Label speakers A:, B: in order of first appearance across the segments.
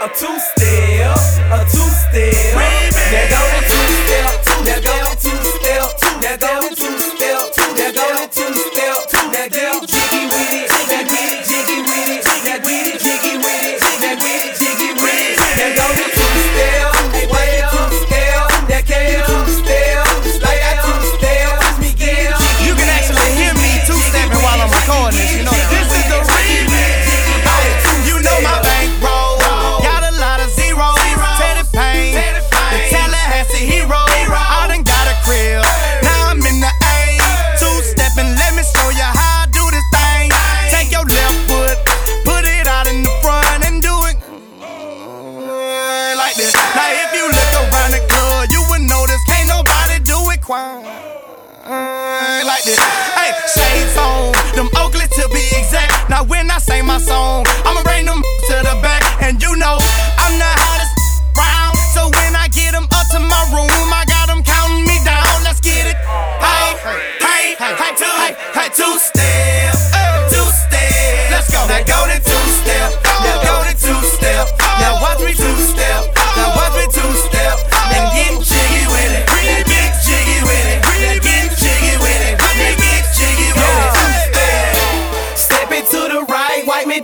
A: a two step, a two step. Now go to two step, now go to two step, now go to two step, now go to two step, now get jiggy with it, now get it jiggy with it, now get it jiggy with it, now get it jiggy with it, now go to two step, two step, now two step, two step, me get it
B: You can actually hear me two stepping while I'm recording this. You know like this. Hey, shades on, them Oakley to be exact. Now when I sing my song, I'ma bring them to the back, and you know I'm the hottest round. So when I get them up to my room, I got them counting me down. Let's get it. Hey, hey, hey, hey, two, hey, hey, two step,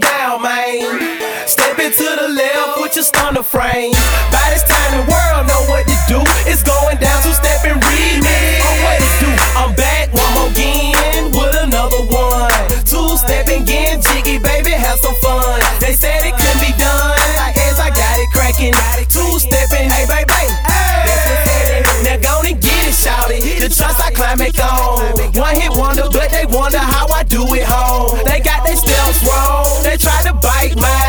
A: down, man. Step it to the left, put your stunner frame. By this time, the world know what to do. It's going down to step and remix. Oh, what it do? I'm back one more again with another one. Two stepping again, jiggy, baby, have some fun. They said it couldn't be done. I guess I got it cracking. Two stepping, hey, baby. Happening. Now go and get it, shouty. The trust I climb it on. One hit wonder, but they wonder how I do it home. Bite mine.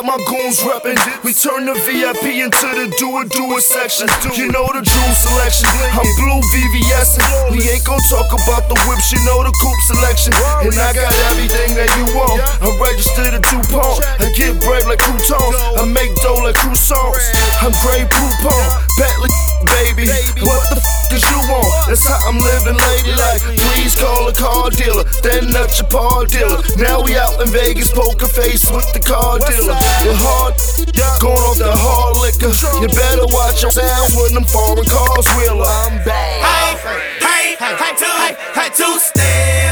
C: Got my goons repping. We turn the VIP into the do it, do it section. You know the jewel selection. I'm blue VVS. We ain't gon' talk about the whips, you know the coupe selection. And I got everything that you want. I'm registered at DuPont. I get bread like croutons. I make dough like croissants. I'm Grey Poupon. Bentley, baby. What the f is you want? That's how I'm living ladylike. Please call a car dealer, then nut your paw dealer. Now we out in Vegas, poker face with the car dealer. The hard, going off the hard liquor. You better watch your sounds when them foreign cars wheel. I'm back.
B: Hey, hey, hey, hey, two, hey, hey, two step,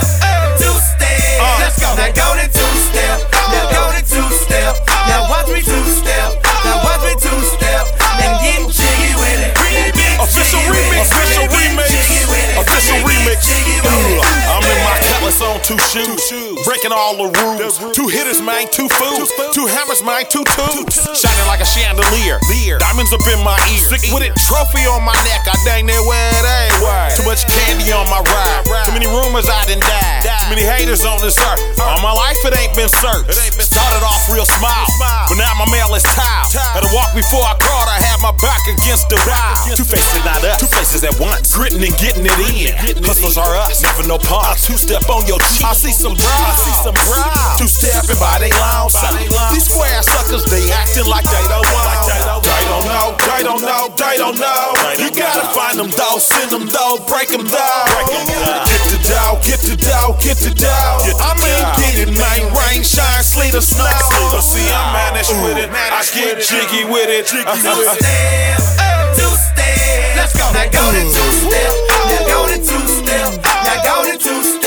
B: two
D: shoes, breaking all the rules. Two hitters, man, two fools. Two hammers, man, two tubes. Shining like a chandelier. Diamonds up in my ears. Sick with it, trophy on my neck. I dang near where it ain't. Too much candy on my ride. Too many rumors I done died. Too many haters on this earth. All my life it ain't been searched. Started off real small, but now my mail is tiled. Had to walk before I crawled. I had my back against the wall. Two faces, not us. Two places at once. Gritting and getting it in. Hustlers are us. Never no pause. Two step on your. I see some brow. I see some brow. Two stepping by they long side. These square suckers, they acting like they don't know. Like they don't, they don't know. They don't know. They don't know. You gotta find them though. Send them though. Break them though. Get the dough. Get the dough. Get the dough. I mean, get it, man. Rain, shine, sleet or snow. See, I'm managed with it. I get jiggy with it.
B: Two step, two step. Let's go. Now go to two step. Now go to two step. Now go to two step.